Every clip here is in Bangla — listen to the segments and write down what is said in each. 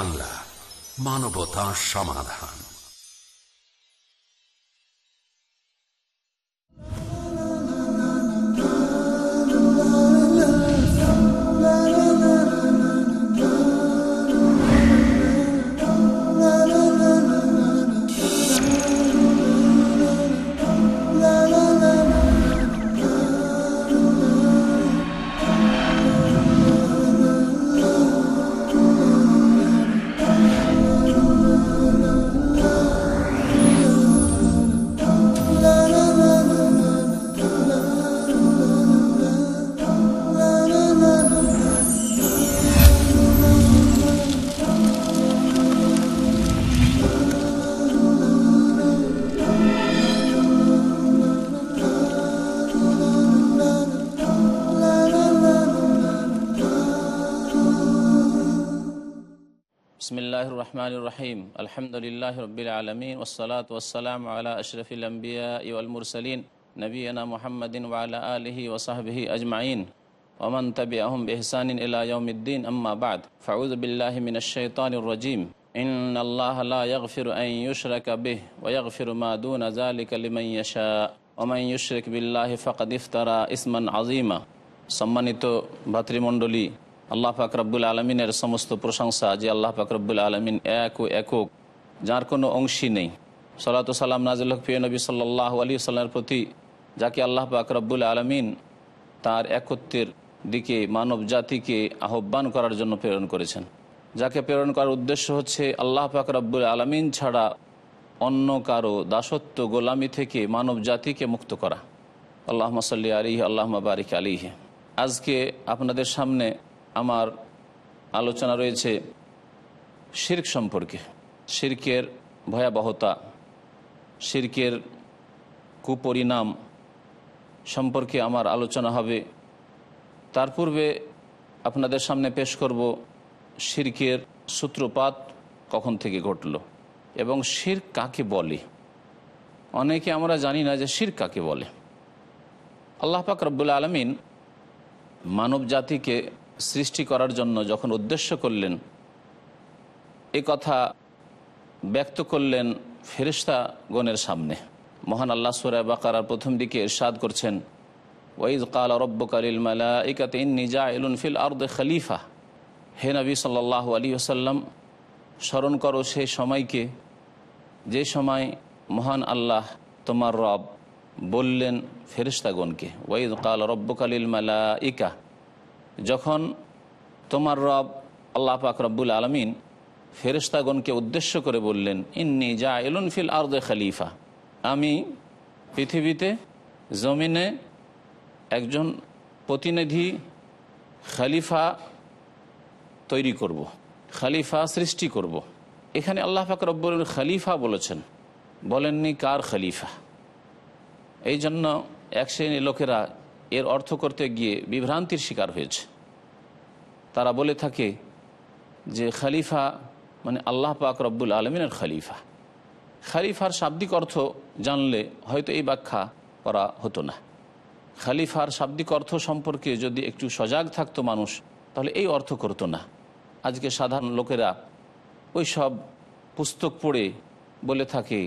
বাংলা মানবতা সমাধান। বিসমিল্লাহ রহমান রহিম আলহামদুলিল্লাহ রবিল আলমিন ওসলাত ওসালাম আলা আশরফিল আম্বিয়া ইউল মুরসলিন নবীনা মোহাম্মদিন ওয়ালা আলহি ওসাহবিহি আজমাইন ওমান তবি আহম বেহসানিন ইলাউদ্দিন আম্মা বাদ ফাউদ বিল্লাহ মিন الشيطان الرجيم إن الله لا يغفر أن يشرك به ويغفر ما دون ذلك لمن يشاء ومن يشرك بالله فقد افترى اسما عظيما সম্মানিত ভাতৃমণ্ডলী আল্লাহ পাক রব্বুল আলমিনের সমস্ত প্রশংসা যে আল্লাহ পাক রব্বুল আলমিন এক ও একক, যার কোনো অংশী নেই। সালাত সালাম নাজিল হক নবী সাল্লাহ আলী সাল্লামের প্রতি, যাকে আল্লাহ পাক রব্বুল আলমিন তার একত্বের দিকে, মানব জাতিকে আহ্বান করার জন্য প্রেরণ করেছেন। যাকে প্রেরণ করার উদ্দেশ্য হচ্ছে আল্লাহ পাক রব্বুল আলমিন ছাড়া অন্য কারও দাসত্ব, গোলামি থেকে মানব জাতিকে মুক্ত করা। আল্লাহ মাসাল্লি আলী আল্লাহ বারিক আলিহে আজকে আপনাদের সামনে আমার আলোচনা রয়েছে শির্ক সম্পর্কে। শির্কের ভয়াবহতা, শির্কের কুপরিণাম সম্পর্কে আমার আলোচনা হবে। তার পূর্বে আপনাদের সামনে পেশ করব শির্কের সূত্রপাত কখন থেকে ঘটল এবং শির কাকে বলে? অনেকে আমরা জানি না যে শির কাকে বলে। আল্লাহ পাক রব্বুল আলমিন মানব জাতিকে সৃষ্টি করার জন্য যখন উদ্দেশ্য করলেন, এ কথা ব্যক্ত করলেন ফেরিস্তা গণের সামনে। মহান আল্লাহ সুরা বাকার প্রথম দিকে ইরশাদ করছেন ওয়াইদ কাল রব্বকালিল মালা ইকাতে নিজা ইলুন ফিল আর্দ খলিফা। হে নবী সাল্লাহ আলী আসাল্লাম স্মরণ করো সেই সময়কে, যে সময় মহান আল্লাহ তোমার রব বললেন ফেরিস্তাগণকে ওয়াইদ কাল রব্বকালিল মালা ইকা যখন তোমার রব আল্লাহ পাক রব্বুল আলমিন ফেরিস্তাগণকে উদ্দেশ্য করে বললেন, ইন্নি যা এলুন ফিল আর্দে খালিফা আমি পৃথিবীতে জমিনে একজন প্রতিনিধি খালিফা তৈরি করব। খালিফা সৃষ্টি করব। এখানে আল্লাহ পাক রব্বুল খালিফা বলেছেন বলেননি কার খালিফা এই জন্য এক শ্রেণির লোকেরা এর অর্থ করতে গিয়ে বিভ্রান্তির শিকার হয়েছে তারা বলে থাকে যে খালিফা মানে আল্লাহ পাক রব্বুল আলমিনের খালিফা। খালিফার শাব্দিক অর্থ জানলে হয়তো এই ব্যাখ্যা করা হতো না। খালিফার শাব্দিক অর্থ সম্পর্কে যদি একটু সজাগ থাকতো মানুষ, তাহলে এই অর্থ করতো না। আজকে সাধারণ লোকেরা ওই সব পুস্তক পড়ে বলে থাকে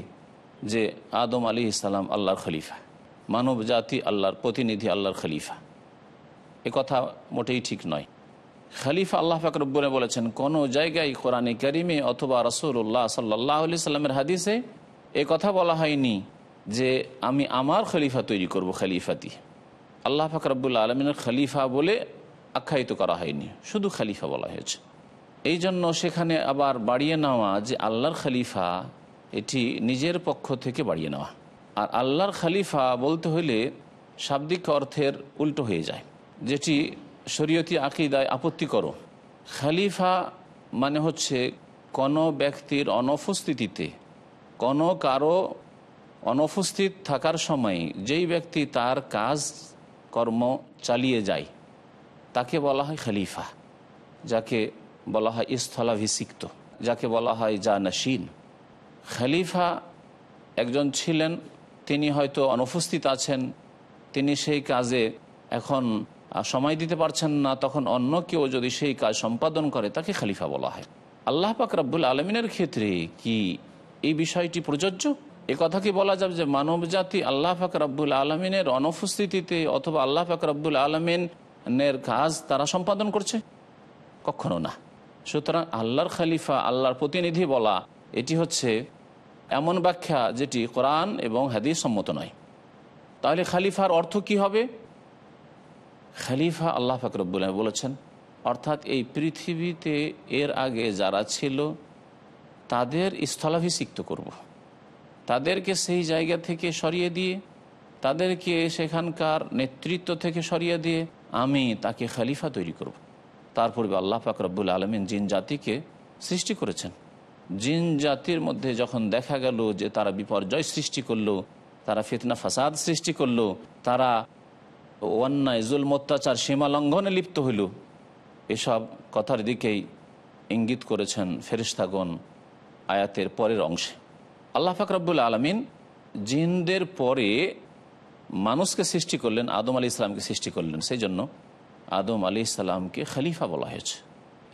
যে আদম আলী ইসলাম আল্লাহর খলিফা মানব জাতি আল্লাহর প্রতিনিধি আল্লাহর খলিফা। এ কথা মোটেই ঠিক নয়। খালিফা আল্লাহ ফাকরব্বনে বলেছেন, কোনো জায়গায় কোরআনে করিমে অথবা রসুল্লাহ সাল্লাহ আলি সাল্লামের হাদিসে এ কথা বলা হয়নি যে আমি আমার খলিফা তৈরি করব খালিফাতি আল্লাহ ফাকরবুল্লা আলমিনের খলিফা বলে আখ্যায়িত করা হয়নি, শুধু খালিফা বলা হয়েছে। এই জন্য সেখানে আবার বাড়িয়ে নেওয়া যে আল্লাহর খলিফা, এটি নিজের পক্ষ থেকে বাড়িয়ে নেওয়া। আর আল্লাহর খালিফা বলতে হলে শাব্দিক অর্থের উল্টো হয়ে যায়, যেটি শরীয়তি আকিদায় আপত্তি করো। খালিফা মানে হচ্ছে কোনো ব্যক্তির অনুপস্থিতিতে, কোনো কারও অনুপস্থিত থাকার সময় যেই ব্যক্তি তার কাজ, কর্ম চালিয়ে যায়, তাকে বলা হয় খলিফা, যাকে বলা হয় স্থলাভিষিক্ত, যাকে বলা হয় জানাসীন খালিফা একজন ছিলেন, তিনি হয়তো অনুপস্থিত আছেন, তিনি সেই কাজে এখন সময় দিতে পারছেন না, তখন অন্য কেউ যদি সেই কাজ সম্পাদন করে, তাকে খালিফা বলা হয়। আল্লাহ পাক রব্বুল আলমিনের ক্ষেত্রে কি এই বিষয়টি প্রযোজ্য? এ কথা কি বলা যাবে যে মানব জাতি আল্লাহ পাক রব্বুল আলমিনের অনুপস্থিতিতে অথবা আল্লাহ পাক রব্বুল আলমিনের কাজ তারা সম্পাদন করছে? কখনো না। সুতরাং আল্লাহর খালিফা, আল্লাহর প্রতিনিধি বলা, এটি হচ্ছে এমন ব্যাখ্যা যেটি কোরআন এবং হাদিস সম্মত নয়। তাহলে খালিফার অর্থ কি হবে? খালিফা আল্লাহ ফাকরবুল্লাহ বলেছেন, অর্থাৎ এই পৃথিবীতে এর আগে যারা ছিল, তাদের স্থলাভিষিক্ত করব। তাদেরকে সেই জায়গা থেকে সরিয়ে দিয়ে, তাদেরকে সেখানকার নেতৃত্ব থেকে সরিয়ে দিয়ে আমি তাকে খালিফা তৈরি করব। তারপরে আল্লাহ পাক রব্বুল আলমিন জিন জাতিকে সৃষ্টি করেছেন জিন জাতির মধ্যে যখন দেখা গেল যে তারা বিপর্যয় সৃষ্টি করল, তারা ফিতনা, ফাসাদ সৃষ্টি করল, তারা অন্যায় জুল অত্যাচার, সীমা লঙ্ঘনে লিপ্ত হইল। এসব কথার দিকেই ইঙ্গিত করেছেন ফেরিস্তাগণ আয়াতের পরের অংশে। আল্লাহ ফাকরাবুল আলমিন জিনদের পরে মানুষকে সৃষ্টি করলেন, আদম আলী ইসলামকে সৃষ্টি করলেন। সেই জন্য আদম আলী ইসলামকে খলিফা বলা হয়েছে।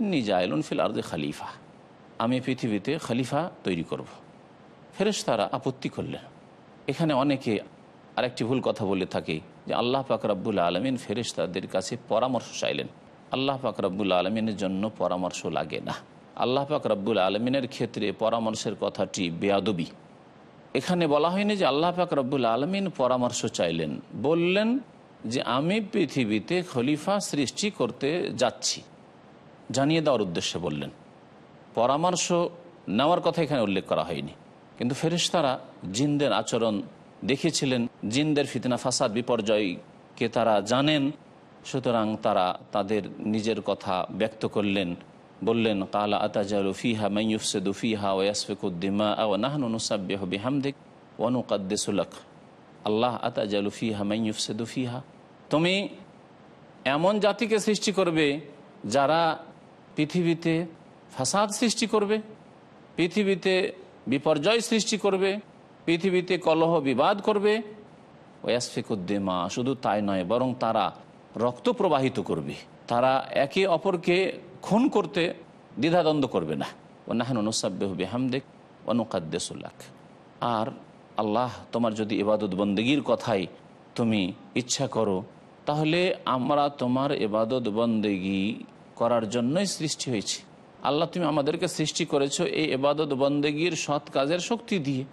নিজায়লুন ফিল আর্দে খালিফা। আমি পৃথিবীতে খালিফা তৈরি করব। ফেরেশতারা আপত্তি করলেন। এখানে অনেকে আরেকটি ভুল কথা বলে থাকে। যে আল্লাহ পাক রাব্বুল আলমিন ফেরেশতাদের কাছে পরামর্শ চাইলেন। আল্লাহ পাক রাব্বুল আলমিনের জন্য পরামর্শ লাগে না। আল্লাহ পাক রাব্বুল আলমিনের ক্ষেত্রে পরামর্শের কথাটি বেয়াদবি। এখানে বলা হয়নি যে আল্লাহ পাক রব্বুল আলমিন পরামর্শ চাইলেন। বললেন যে আমি পৃথিবীতে খলিফা সৃষ্টি করতে যাচ্ছি। জানিয়ে দেওয়ার উদ্দেশ্যে বললেন। পরামর্শ নেওয়ার কথা এখানে উল্লেখ করা হয়নি। কিন্তু ফেরিস্তারা জিনদের আচরণ দেখেছিলেন জিনদের ফিতনা, ফাসাদ বিপর্যয়কে তারা জানেন, সুতরাং তারা তাদের নিজের কথা ব্যক্ত করলেন, বললেন, কালা আতাজালু ফিহা মাইয়ুফসেদু ফিহা ওয়াসফিকুদ্দিমা ও নাহনুসাব্বিহ বিহামদিক ওয়ানুকাদ্দেসুলক আল্লাহ মাইয়ুফসেদু ফিহা। তুমি এমন জাতিকে সৃষ্টি করবে যারা পৃথিবীতে ফাসাদ সৃষ্টি করবে, পৃথিবীতে বিপর্যয় সৃষ্টি করবে পৃথিবীতে কলহ বিবাদ করবে, ওয়াসফিকুদ্দিমা, শুধু তাই নয়, বরং তারা রক্ত প্রবাহিত করবে। তারা একে অপরকে খুন করতে দ্বিধাদ্বন্দ্ব করবে না। ও নাহানুসাব্বেহ বেহামদেক অনুকাদ্দেসুল্লাখ আর আল্লাহ তোমার যদি এবাদত বন্দগীর কথাই তুমি ইচ্ছা করো, তাহলে আমরা তোমার এবাদত বন্দেগি করার জন্যই সৃষ্টি হয়েছি। আল্লাহ, তুমি আমাদেরকে সৃষ্টি করেছ এই এবাদত বন্দেগীর সৎ কাজের শক্তি দিয়ে।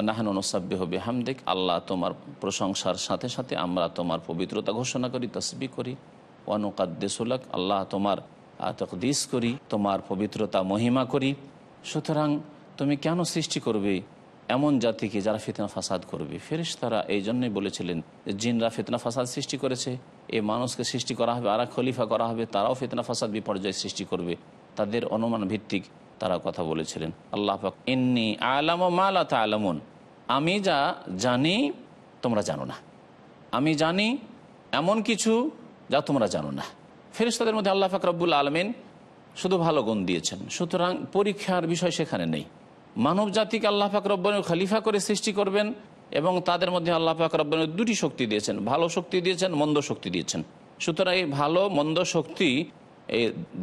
নাহানুসাব্বেহ বেহামদেক, আল্লাহ তোমার প্রশংসার সাথে সাথে আমরা তোমার পবিত্রতা ঘোষণা করি, তসবি করি। অনুকাদ্দেসুলাক আল্লাহ তোমার তকদিস করি, তোমার পবিত্রতা মহিমা করি। সুতরাং তুমি কেন সৃষ্টি করবে? এমন জাতিকে যারা ফিতনা ফাসাদ করবে। ফেরিস তারা এই জন্যই বলেছিলেন, জিনরা ফিতনা ফাসাদ সৃষ্টি করেছে। এই মানুষকে সৃষ্টি করা হবে আর খলিফা করা হবে, তারাও ফিতনা ফাসাদ বিপর্যয় সৃষ্টি করবে। তাদের অনুমান ভিত্তিক তারা কথা বলেছিলেন। আল্লাহ পাক ইন্নি আলাম মালা তা আলামুন আমি যা জানি তোমরা জানো না। আমি জানি এমন কিছু যা তোমরা জানো না। ফেরিস্তাদের মধ্যে আল্লাহ ফাকরাবুল আলমিন শুধু ভালো গুণ দিয়েছেন। সুতরাং পরীক্ষার বিষয় সেখানে নেই। মানব জাতিকে আল্লাহ ফাকরব্বনের খালিফা করে সৃষ্টি করবেন এবং তাদের মধ্যে আল্লাহ ফাকরব্বনের দুটি শক্তি দিয়েছেন। ভালো শক্তি দিয়েছেন, মন্দ শক্তি দিয়েছেন। সুতরাং এই ভালো, মন্দ শক্তি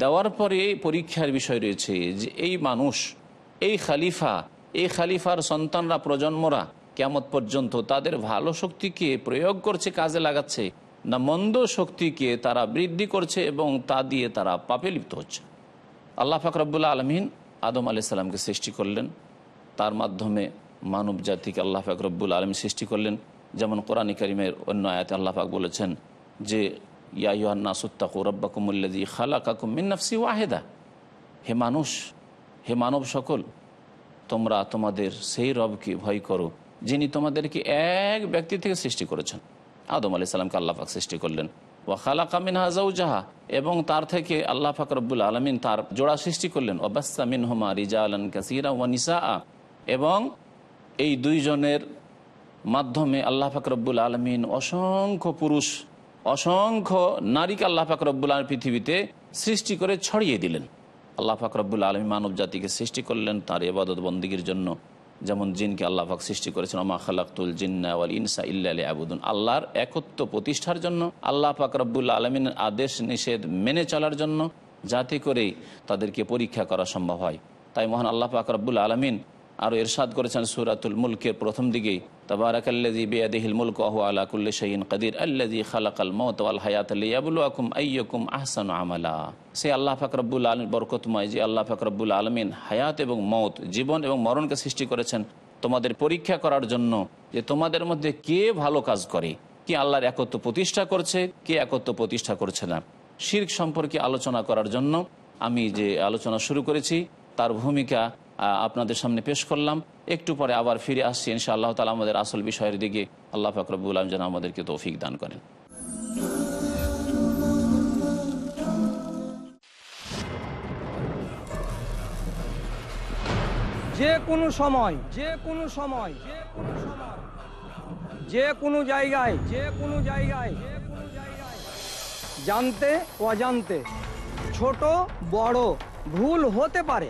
দেওয়ার পরে পরীক্ষার বিষয় রয়েছে যে এই মানুষ, এই খালিফা, এই খালিফার সন্তানরা, প্রজন্মরা কেমত পর্যন্ত তাদের ভালো শক্তিকে প্রয়োগ করছে, কাজে লাগাচ্ছে, না মন্দ শক্তিকে তারা বৃদ্ধি করছে এবং তা দিয়ে তারা পাপে লিপ্ত হচ্ছে। আল্লাহ ফাকরাবুল্লাহ আলমিন আদম আলি সাল্লামকে সৃষ্টি করলেন। তার মাধ্যমে মানব জাতিকে আল্লাহ ফাকরবুল আলম সৃষ্টি করলেন। যেমন কোরআন করিমের অন্য আয়াতে আল্লাহ পাক বলেছেন যে ওয়াহেদা। হে মানুষ, হে মানব সকল, তোমরা তোমাদের সেই রবকে ভয় করো, যিনি তোমাদেরকে এক ব্যক্তি থেকে সৃষ্টি করেছেন। আদম আলি সাল্লামকে আল্লাহ পাক সৃষ্টি করলেন। ওয়া খালাকা মিন হাজাউজাহা এবং তার থেকে আল্লাহ ফাকরবুল আলমিন তার জোড়া সৃষ্টি করলেন। ওবাস্তা মিন হুমা রিজা আলন কাসিরা ওয়া নিসা এবং এই দুইজনের মাধ্যমে আল্লাহ ফাকরবুল আলমিন অসংখ্য পুরুষ অসংখ্য নারীকে আল্লাহ ফাকরবুল আলম পৃথিবীতে সৃষ্টি করে ছড়িয়ে দিলেন। আল্লাহ ফাকরবুল আলমী মানব জাতিকে সৃষ্টি করলেন তার এবাদত বন্দীগীর জন্য। যেমন জিনকে আল্লাহ পাক সৃষ্টি করেছেন আমা খালাকুল জিন্না ওয়াল ইনসা ইল্লা আবুদুন আল্লাহর একত্ব প্রতিষ্ঠার জন্য, আল্লাহ পাক আলমিনের আদেশ নিষেধ মেনে চলার জন্য যাতে করে তাদেরকে পরীক্ষা করা সম্ভব হয়। তাই মহান আল্লাহ পাক আলমিন আরও এরশাদ করেছেন সুরাতুল মুলকের প্রথম দিকেই। মুলক শাহিন আল হায়াত আহসান আমলা। আল্লাহ বরকতময়, যে আল্লাহ আলমিন হায়াত এবং জীবন এবং মরণকে সৃষ্টি করেছেন, তোমাদের পরীক্ষা করার জন্য যে তোমাদের মধ্যে কে ভালো কাজ করে, কে আল্লাহর একত্র প্রতিষ্ঠা করছে, কে একত্র প্রতিষ্ঠা করছে না। শির্ক সম্পর্কে আলোচনা করার জন্য আমি যে আলোচনা শুরু করেছি, তার ভূমিকা আপনাদের সামনে পেশ করলাম। একটু পরে আবার ফিরে আসছি। ইনশা আল্লাহ তালা আমাদের আসল বিষয়ের দিকে আল্লাহ ফাকরবুল আলম যেন আমাদেরকে তৌফিক দান করেন। যে কোনো সময়, যে কোনো সময়, যে কোনো সময়, যে কোনো জায়গায়, যে কোনো জায়গায়, যে কোনো জায়গায়, জানতে অজান্তে ছোট বড় ভুল হতে পারে।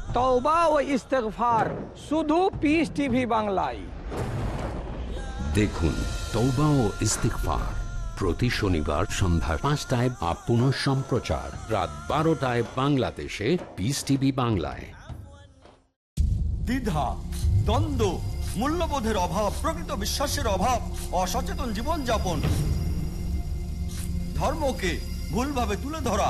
তওবা ও ইস্তেগফার শুধু পিস টিভি বাংলায়। দেখুন তৌবা ও ইস্তিকফার প্রতি শনিবার সন্ধ্যা পাঁচটায় আপ পুনঃ সম্প্রচার রাত বারোটায় বাংলাদেশে পিস টিভি বাংলায়। দ্বিধা দ্বন্দ্ব মূল্যবোধের অভাব প্রকৃত বিশ্বাসের অভাব অসচেতন জীবনযাপন ধর্মকে ভুলভাবে তুলে ধরা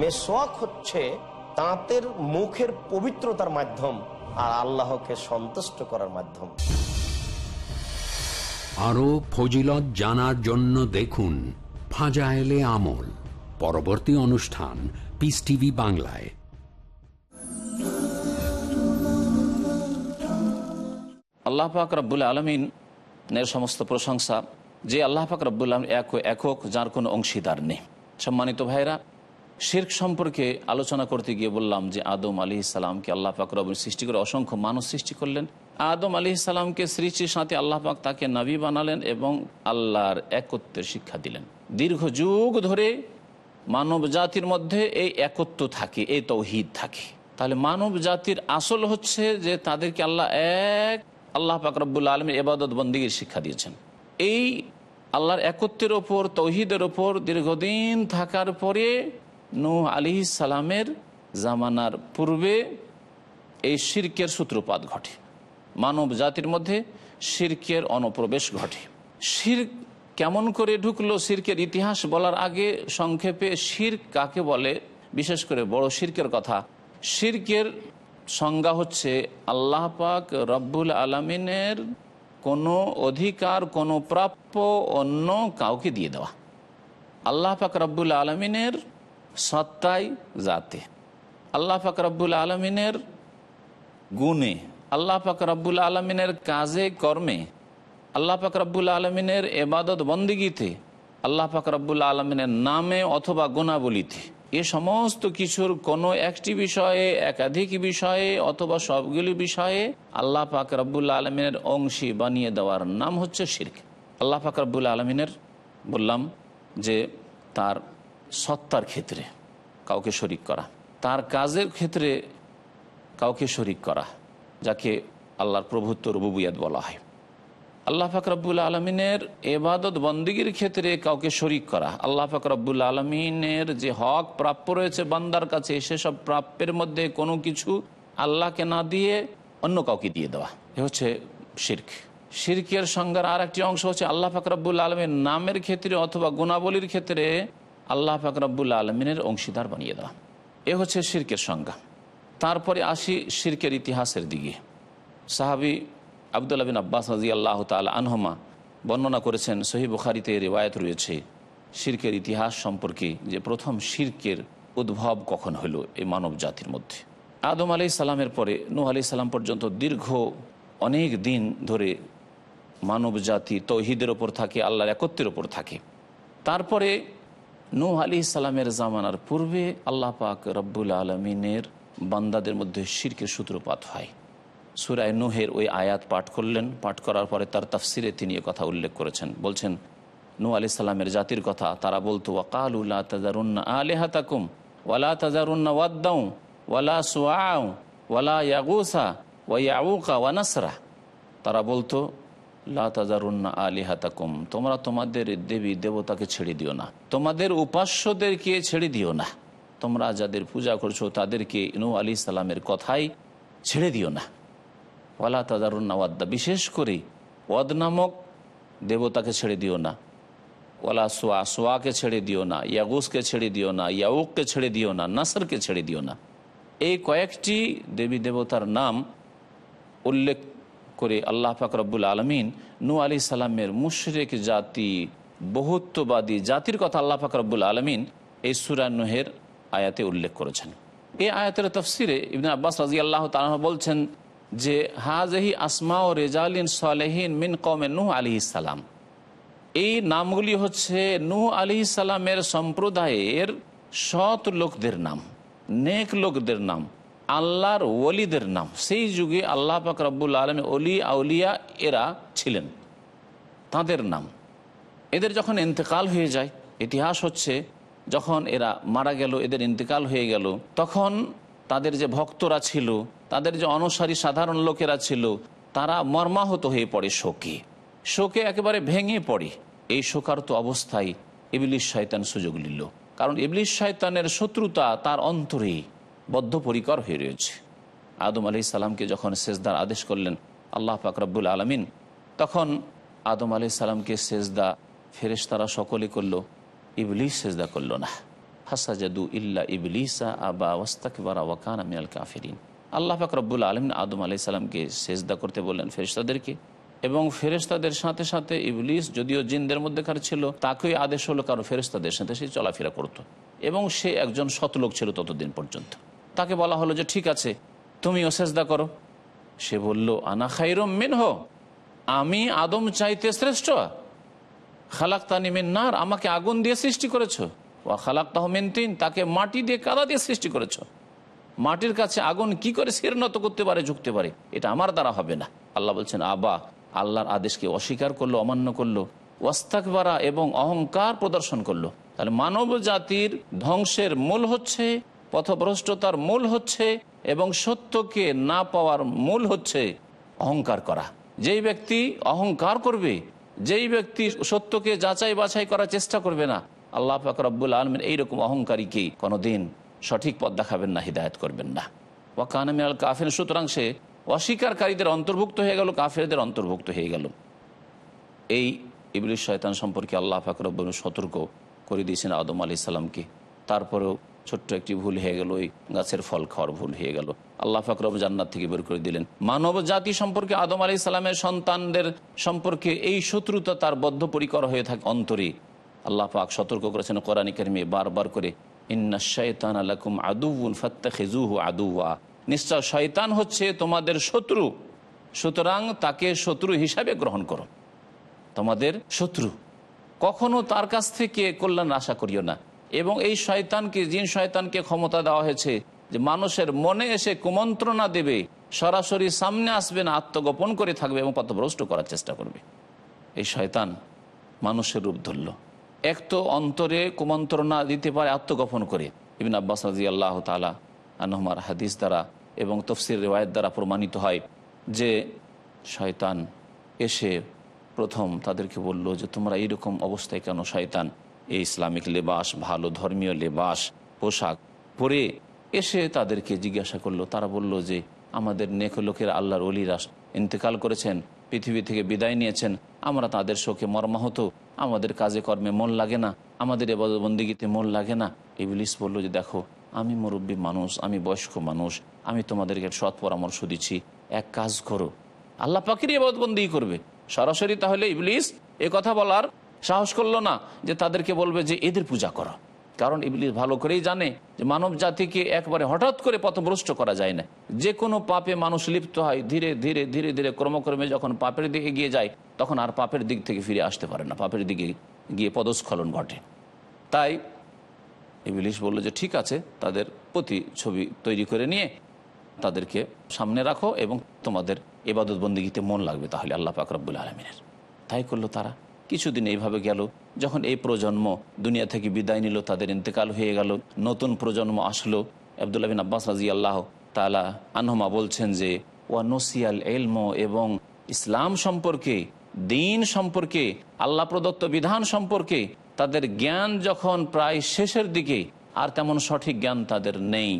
মেসোয়াক হচ্ছে তাঁতের মুখের পবিত্রতার মাধ্যম আর আল্লাহকে সন্তুষ্ট করার মাধ্যম। আরও ফজিলত জানার জন্য দেখুন ফাজাইলে আমল পরবর্তী অনুষ্ঠান পিস টিভি বাংলায়। আল্লাহ পাক রব্বুল আলমিনের সমস্ত প্রশংসা যে আল্লাহ পাক রব্বুল আলম এক একক যার কোনো অংশীদার নেই। সম্মানিত ভাইরা শির্ক সম্পর্কে আলোচনা করতে গিয়ে বললাম যে আদম আলি ইসালামকে আল্লাহ পাক সৃষ্টি করে অসংখ্য মানুষ সৃষ্টি করলেন। আদম আলি ইসালামকে সৃষ্টির সাথে আল্লাহ পাক তাকে নাবি বানালেন এবং আল্লাহর একত্বের শিক্ষা দিলেন। দীর্ঘ যুগ ধরে মানব জাতির মধ্যে এই একত্ব থাকে, এই তৌহিদ থাকে। তাহলে মানব জাতির আসল হচ্ছে যে তাদেরকে আল্লাহ এক, আল্লাহ পাক রব্বুল আলমের এবাদত বন্দীগীর শিক্ষা দিয়েছেন। এই আল্লাহর একত্বের ওপর, তৌহিদের ওপর দীর্ঘদিন থাকার পরে নূহ আলি সালামের জামানার পূর্বে এই শির্কের সূত্রপাত ঘটে। মানব জাতির মধ্যে শির্কের অনুপ্রবেশ ঘটে। শির্ক কেমন করে ঢুকলো শির্কের ইতিহাস বলার আগে সংক্ষেপে শির্ক কাকে বলে? বিশেষ করে বড় শির্কের কথা। শির্কের সংজ্ঞা হচ্ছে আল্লাহ পাক রব্বুল আলমিনের কোনো অধিকার, কোনো প্রাপ্য অন্য কাউকে দিয়ে দেওয়া। আল্লাহ পাক রব্বুল আলমিনের সত্তায় জাতে। আল্লাহ পাক রব্বুল আলমিনের গুণে, আল্লাহ পাক রব্বুল আলমিনের কাজে, কর্মে, আল্লাহ পাক রব্বুল আলমিনের এবাদত বন্দিগিতে, আল্লাহ পাক রব্বুল আলমিনের নামে অথবা গুণাবলিতে। এ সমস্ত কিছুর কোনো একটি বিষয়ে, একাধিক বিষয়ে অথবা সবগুলি বিষয়ে আল্লাহ পাক রব্বুল আলমিনের অংশী বানিয়ে দেওয়ার নাম হচ্ছে শির্ক। আল্লাহ পাক রব্বুল আলমিনের বললাম যে তার সত্তার ক্ষেত্রে কাউকে শরিক করা। তার কাজের ক্ষেত্রে কাউকে শরিক করা, যাকে আল্লাহর প্রভুত্ব রুবুবিয়াত বলা হয়। আল্লাহ ফাকরাবুল আলমিনের এবাদত বন্দীগীর ক্ষেত্রে কাউকে শরিক করা। আল্লাহ ফাকরাবুল আলমিনের যে হক প্রাপ্য রয়েছে বান্দার কাছে, সেসব প্রাপ্যের মধ্যে কোনো কিছু আল্লাহকে না দিয়ে অন্য কাউকে দিয়ে দেওয়া। এ হচ্ছে শির্ক। শিরকের সংজ্ঞার আর একটি অংশ হচ্ছে আল্লাহ ফাকরাবুল আলমের নামের ক্ষেত্রে অথবা গুণাবলীর ক্ষেত্রে আল্লাহ ফাকরাবুল আলমিনের অংশীদার বানিয়ে দেওয়া। এ হচ্ছে শির্কের সংজ্ঞা। তারপরে আসি শির্কের ইতিহাসের দিকে। সাহাবি আবদুল্লাহ বিন আব্বাস রাজি আল্লাহ তাল আনহমা বর্ণনা করেছেন সহি বুখারিতে রেওয়ায়ত রয়েছে, শির্কের ইতিহাস সম্পর্কে যে প্রথম শির্কের উদ্ভব কখন হলো এই মানব জাতির মধ্যে। আদম আলি সালামের পরে, নূহ আলি সালাম পর্যন্ত দীর্ঘ অনেক দিন ধরে মানব জাতি তৌহিদের ওপর থাকে, আল্লাহর একত্রের ওপর থাকে। তারপরে নূহ আলি সালামের জামানার পূর্বে আল্লাহ পাক রব্বুল আলমিনের বান্দাদের মধ্যে শির্কের সূত্রপাত হয়। সুরায় নুহের ওই আয়াত পাঠ করলেন। পাঠ করার পরে তার তাফসিরে তিনি এ কথা উল্লেখ করেছেন। বলছেন নূ আলি সাল্লামের জাতির কথা তারা বলতো, ওয়াকাল উল্লাহ তাজারুন্না আলেহা তাকুম ওয়ালা তাজারুন্না ওয়াদ্দাউ ওয়ালা সুয়াউ ওয়ালা ইয়াগুসা ওয়াইয়াউকা ওয়ানাসরা তারা বলতো লা তাজারুন্না আলিহা তাকুম তোমরা তোমাদের দেবী দেবতাকে ছেড়ে দিও না। তোমাদের উপাস্যদেরকে ছেড়ে দিও না। তোমরা যাদের পূজা করছ, তাদেরকে ইনু আলি সালামের কথাই ছেড়ে দিও না। ওয়ালা তাজারুন্না ওয়াদ্দা, বিশেষ করে ওয়াদ নামক দেবতাকে ছেড়ে দিও না। ওয়ালা সোয়া, সোয়াকে ছেড়ে দিও না। ইয়াগুসকে ছেড়ে দিও না। ইয়াউককে ছেড়ে দিও না। নাসরকে ছেড়ে দিও না। এই কয়েকটি দেবী দেবতার নাম উল্লেখ করে আল্লাহ পাক রব্বুল আলমিন নু আলি সালামের মুশরেক জাতি, বহুত্ববাদী জাতির কথা আল্লাহ পাক রব্বুল আলমিন এই সুরা নুহের আয়াতে উল্লেখ করেছেন। এই আয়াতের তফসিরে ইবনে আব্বাস রাজি আল্লাহ তালাহ বলছেন যে হাজহি আসমা ও রেজালিন সালেহিন মিন কমে নুহ আলি সালাম। এই নামগুলি হচ্ছে নূহ আলি সালামের সম্প্রদায়ের সৎ লোকদের নাম, নেক লোকদের নাম। আল্লাহর ওলিদের নাম। সেই যুগে আল্লাহ পাক রব্বুল আলম অলি আউলিয়া এরা ছিলেন। তাদের নাম। এদের যখন ইন্তেকাল হয়ে যায়, ইতিহাস হচ্ছে যখন এরা মারা গেল, এদের ইন্তেকাল হয়ে গেল, তখন তাদের যে ভক্তরা ছিল, তাদের যে অনুসারী সাধারণ লোকেরা ছিল, তারা মর্মাহত হয়ে পড়ে শোকে। শোকে একেবারে ভেঙে পড়ে। এই শোকার্ত অবস্থায় ইবলিশ শয়তান সুযোগ নিল। কারণ ইবলিশ শয়তানের শত্রুতা তার অন্তরে। বদ্ধপরিকর হয়ে রয়েছে। আদম আলি সালামকে যখন সেজদার আদেশ করলেন আল্লাহ ফাকরাবুল আলমিন, তখন আদম আলি সালামকে সেজদা ফেরেশতারা সকলে করল, ইবলিস সেজদা করল না। হাসাজাদু ইল্লা ইবলিসা আবা ওয়াস্তাকবারা ওয়াকান আমিয়াল কাফিরিন। আল্লাহ রব্বুল আলমিন আদম আলি সাল্লামকে সেজদা করতে বললেন ফেরেশতাদেরকে, এবং ফেরেশতাদের সাথে সাথে ইবলিস, যদিও জিনদের মধ্যেকার ছিল, তাকেই আদেশ হলো কারও ফেরেশতাদের সাথে সে চলাফেরা করত। এবং সে একজন শতলোক ছিল ততদিন পর্যন্ত। তাকে বলা হলো যে, ঠিক আছে, তুমিও সেজদা করো। সে বলল, আনা খাইরম মিন হো আমি আদম চাইতে শ্রেষ্ঠ। খালাক তানিমিন নার, আমাকে আগুন দিয়ে সৃষ্টি করেছ। ও খালাক তাহমিন তিন, তাকে মাটি দিয়ে কাদা দিয়ে সৃষ্টি করেছ। মাটির কাছে আগুন কি করে শিরনত করতে পারে, ঝুঁকতে পারে, এটা আমার দ্বারা হবে না। আল্লাহ বলছেন, আবা, আল্লাহর আদেশকে অস্বীকার করল, অমান্য করল, ওয়াস্তাকবারা এবং অহংকার প্রদর্শন করল। তাহলে মানব জাতির ধ্বংসের মূল হচ্ছে পথভ্রষ্টতার মূল হচ্ছে এবং সত্যকে না পাওয়ার মূল হচ্ছে অহংকার করা। যেই ব্যক্তি অহংকার করবে, যেই ব্যক্তি সত্যকে যাচাই বাছাই করার চেষ্টা করবে না, আল্লাহ পাক রব্বুল আলমের এইরকম অহংকারীকে কোনোদিন সঠিক পথ দেখাবেন না, হিদায়ত করবেন না। ওয়াকানামি আল কাফের সুতরাং সে অস্বীকারীদের অন্তর্ভুক্ত হয়ে গেল, কাফেরদের অন্তর্ভুক্ত হয়ে গেল। এই ইবলিশ শয়তান সম্পর্কে আল্লাহ ফাকরব্বন সতর্ক করে দিয়েছেন আদম আলি সাল্লামকে তারপরেও ছোট্ট একটি ভুল হয়ে গেল, ওই গাছের ফল খাওয়ার ভুল হয়ে গেল। আল্লাহ ফাকরব জান্নাত থেকে বের করে দিলেন। মানব জাতি সম্পর্কে আদম আলি সাল্লামের সন্তানদের সম্পর্কে এই শত্রুতা তার বদ্ধপরিকর হয়ে থাকে অন্তরে। আল্লাহ পাক সতর্ক করেছেন কোরআন কারিমে বারবার করে, ইন্না শয়তান আলাকুম আদুউন ফাত্তা খেজুহু আদুয়া নিশ্চয় শয়তান হচ্ছে তোমাদের শত্রু, সুতরাং তাকে শত্রু হিসাবে গ্রহণ করো। তোমাদের শত্রু, কখনো তার কাছ থেকে কল্যাণ আশা করিও না। এবং এই শয়তানকে, জিন শয়তানকে ক্ষমতা দেওয়া হয়েছে যে মানুষের মনে এসে কুমন্ত্রণা দেবে, সরাসরি সামনে আসবে না, আত্মগোপন করে থাকবে এবং পথভ্রষ্ট করার চেষ্টা করবে। এই শয়তান মানুষের রূপ ধরল। এক তো অন্তরে কুমন্ত্রণা দিতে পারে আত্মগোপন করে। ইবিন আব্বাস রাজি আল্লাহ তালা আনহমার হাদিস দ্বারা এবং তফসির রেওয়ায়ত দ্বারা প্রমাণিত হয় যে শয়তান এসে প্রথম তাদেরকে বলল যে, তোমরা এইরকম অবস্থায় কেন শয়তান? এই ইসলামিক লেবাস, ভালো ধর্মীয় লেবাস, পোশাক পরে এসে তাদেরকে জিজ্ঞাসা করল। তারা বলল যে, আমাদের নেক লোকের আল্লাহর অলিরা ইন্তেকাল করেছেন, পৃথিবী থেকে বিদায় নিয়েছেন, আমরা তাদের শোকে মর্মাহত, আমাদের কাজে কর্মে মন লাগে না, আমাদের বন্দিগিতে মন লাগে না। ইবলিস বলল যে, দেখো, আমি মুরব্বী মানুষ, আমি বয়স্ক মানুষ, আমি তোমাদেরকে সৎ পরামর্শ দিচ্ছি। এক কাজ করো, আল্লাহ পাখিরই এবাদবন্দি করবে। সরাসরি তাহলে ইবলিস এ কথা বলার সাহস করল না যে তাদেরকে বলবে যে এদের পূজা করো। কারণ ইবলিস ভালো করেই জানে যে মানব জাতিকে একবারে হঠাৎ করে পথভ্রষ্ট করা যায় না। যে কোনো পাপে মানুষ লিপ্ত হয়, ধীরে ধীরে ধীরে ধীরে ক্রমক্রমে যখন পাপের দিকে গিয়ে যায়, তখন আর পাপের দিক থেকে ফিরে আসতে পারে না। পাপের দিকে গিয়ে পদস্খলন ঘটে। তাই ইবলিশ বলল যে, ঠিক আছে, তাদের প্রতি ছবি তৈরি করে নিয়ে তাদেরকে সামনে রাখো এবং তোমাদের এবাদত বন্দিগিতে মন লাগবে তাহলে আল্লাহ পাকরবুল আলমিনের। তাই করল তারা। কিছুদিন এইভাবে গেল, যখন এই প্রজন্ম দুনিয়া থেকে বিদায় নিল, তাদের ইন্তেকাল হয়ে গেল, নতুন প্রজন্ম আসলো। আবদুল্লাহ বিন আব্বাস রাজি আল্লাহ তালা আনহমা বলছেন যে, ওয়া নসিয়াল এলম এবং ইসলাম সম্পর্কে, দিন সম্পর্কে, আল্লাহ প্রদত্ত বিধান সম্পর্কে, তাদের জ্ঞান যখন প্রায় শেষের দিকে, আর তেমন সঠিক জ্ঞান তাদের নেই,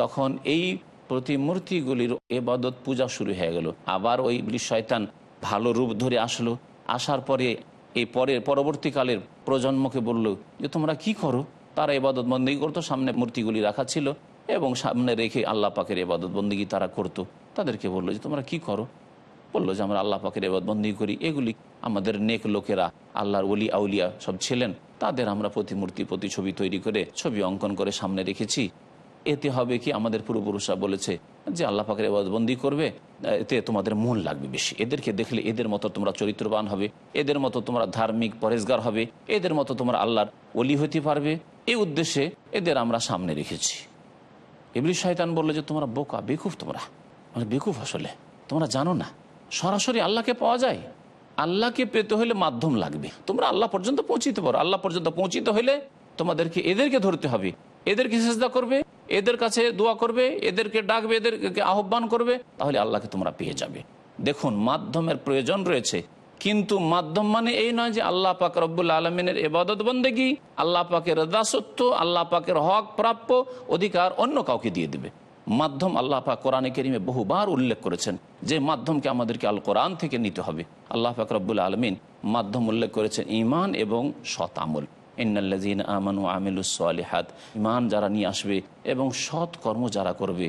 তখন এই প্রতিমূর্তিগুলির এবাদত পূজা শুরু হয়ে গেল। আবার ওই শয়তান ভালো রূপ ধরে আসলো। আসার পরে এই পরের, পরবর্তীকালের প্রজন্মকে বলল, যে তোমরা কি করো? তারা এবাদত বন্দী করতো, সামনে মূর্তিগুলি রাখা ছিল এবং সামনে রেখে আল্লাহ পাকের এবাদত বন্দিগি তারা করতো। তাদেরকে বলল, যে তোমরা কি করো? বলল, যে আমরা আল্লাহ পাকের এবাদ বন্দি করি। এগুলি আমাদের নেক লোকেরা, আল্লাহর অলি আউলিয়া সব ছিলেন। তাদের আমরা প্রতিমূর্তি প্রতি ছবি তৈরি করে, ছবি অঙ্কন করে সামনে রেখেছি। এতে হবে কি? আমাদের পূর্বপুরুষরা বলেছে যে আল্লাহ পাকের এবাদবন্দি করবে, এতে তোমাদের মন লাগবে বেশি। এদেরকে দেখলে এদের মতো তোমরা চরিত্রবান হবে, এদের মতো তোমরা ধার্মিক পরেজগার হবে, এদের মতো তোমরা আল্লাহর অলি হইতে পারবে। এই উদ্দেশ্যে এদের আমরা সামনে রেখেছি। এমনি শয়তান বলল যে, তোমরা বোকা, বেকুফ তোমরা। মানে বেকুফ আসলে। তোমরা জানো না, সরাসরি আল্লাহকে পাওয়া যায়। আল্লাহকে পেতে হলে মাধ্যম লাগবে। তোমরা আল্লাহ পর্যন্ত পৌঁছিতে পারো। আল্লাহ পর্যন্ত পৌঁছিতে হলে তোমাদেরকে এদেরকে ধরতে হবে। এদেরকে চেষ্টা করবে, এদের কাছে দোয়া করবে, এদেরকে ডাকবে, এদেরকে আহ্বান করবে, তাহলে আল্লাহকে তোমরা পেয়ে যাবে। দেখুন, মাধ্যমের প্রয়োজন রয়েছে। কিন্তু মাধ্যম মানে এই নয় যে আল্লাহ পাক রব্বুল আলমিনের এবাদত বন্দেগি, আল্লাহ পাকের দাসত্ব আল্লাহ পাকের হক প্রাপ্য অধিকার অন্য কাউকে দিয়ে দিবে। মাধ্যম আল্লাহ পাক কোরআনে কেরিমে বহুবার উল্লেখ করেছেন যে মাধ্যমকে আমাদেরকে আল কোরআন থেকে নিতে হবে। আল্লাহ পাক রব্বুল আলমিন মাধ্যম উল্লেখ করেছেন ইমান এবং সৎ আমল। ইন্নাল্লাজিন আমানু আমিলুসলিহাত ইমান যারা নিয়ে আসবে এবং সৎ কর্ম যারা করবে।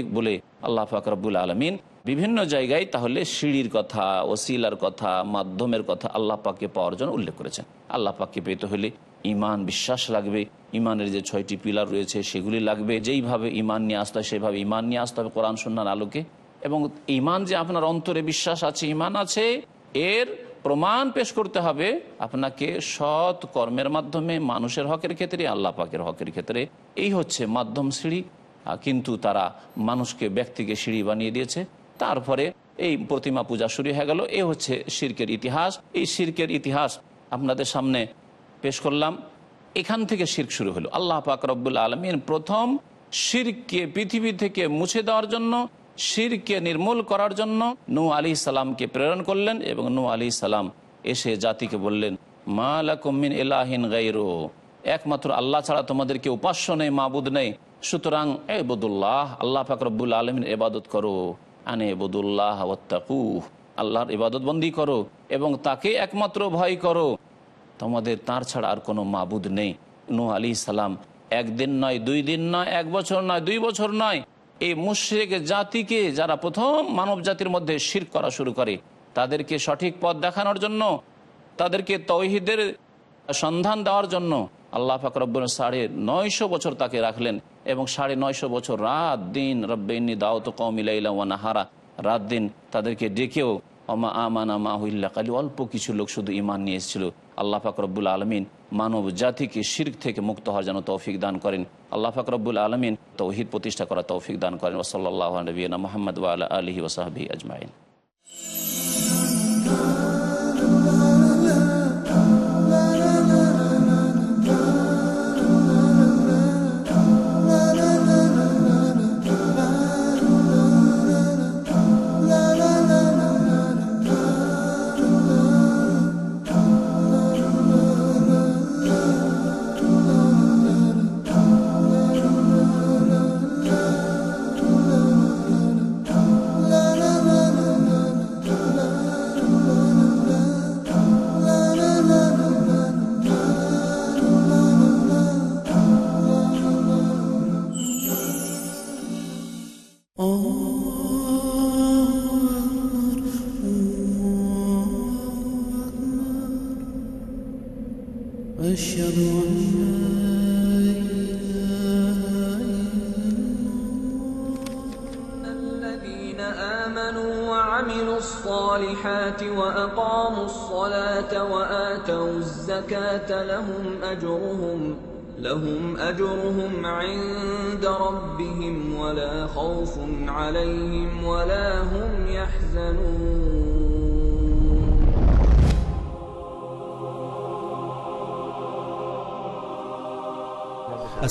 এক বলে আল্লাহ ফাকরাবুল আলমিন বিভিন্ন জায়গায় তাহলে সিঁড়ির কথা, ওসিলার কথা, মাধ্যমের কথা আল্লাহ পাককে পাওয়ার জন্য উল্লেখ করেছেন। আল্লাহ পাককে পেতে হলে ইমান বিশ্বাস লাগবে। ইমানের যে ছয়টি পিলার রয়েছে সেগুলি লাগবে। যেইভাবে ইমান নিয়ে আসতে হয় সেইভাবে ইমান নিয়ে আসতে হবে কোরআন সন্ন্যার আলোকে। এবং ইমান যে আপনার অন্তরে বিশ্বাস আছে ইমান আছে, এর প্রমাণ পেশ করতে হবে আপনাকে সৎ কর্মের মাধ্যমে, মানুষের হকের ক্ষেত্রে, আল্লাহ পাকের হকের ক্ষেত্রে। এই হচ্ছে মাধ্যম সিঁড়ি। কিন্তু তারা মানুষকে, ব্যক্তিকে সিঁড়ি বানিয়ে দিয়েছে। তারপরে এই প্রতিমা পূজা শুরু হয়ে গেল। এ হচ্ছে শির্কের ইতিহাস। এই শির্কের ইতিহাস আপনাদের সামনে পেশ করলাম। এখান থেকে শির্ক শুরু হলো। আল্লাহ পাক রব্বুল আলমিন প্রথম শিরকে পৃথিবী থেকে মুছে দেওয়ার জন্য শিরকে নির্মূল করার জন্য নু আলি সালামকে প্রেরণ করলেন এবং নু আলি সালাম এসে জাতিকে বললেন মালাকুমিন এলাহিন গাইরো একমাত্র আল্লাহ ছাড়া তোমাদের কেউ উপাস্য নেই, মাবুদ নেই। সুতরাং এবদুল্লাহ আল্লাহ ফাকরবুল আলমিন এবাদত করো। আনে এবদুল্লাহ আল্লাহর ইবাদত বন্দি করো এবং তাকে একমাত্র ভয় করো। তোমাদের তার ছাড়া আর কোনো মাবুদ নেই। নু আলি সালাম একদিন নয়, দুই দিন নয়, এক বছর নয়, দুই বছর নয় এই মুশ্রিক জাতিকে যারা প্রথম মানব জাতির মধ্যে শির করা শুরু করে, তাদেরকে সঠিক পথ দেখানোর জন্য, তাদেরকে তৌহিদের সন্ধান দেওয়ার জন্য আল্লাহ ফাকরব্বর সাড়ে নয়শো বছর তাকে রাখলেন এবং সাড়ে নয়শো বছর রাত দিন রব্বাইনি দাওত কমিলাইলা নাহারা রাত দিন তাদেরকে ডেকেও অমা আমানা মাহুল্লা কালী অল্প কিছু লোক শুধু ইমান নিয়ে এসেছিল। আল্লাহ ফাকরবুল আলমিন মানব জাতিকে শির্ক থেকে মুক্ত হওয়ার যেন তৌফিক দান করেন। আল্লাহ ফাকরবুল আলমিন তৌহিদ প্রতিষ্ঠা করা তৌফিক দান করেন। ওসল্লাহ নবীনা মোহাম্মদ আলহি ওসাহাবি আজমাইন।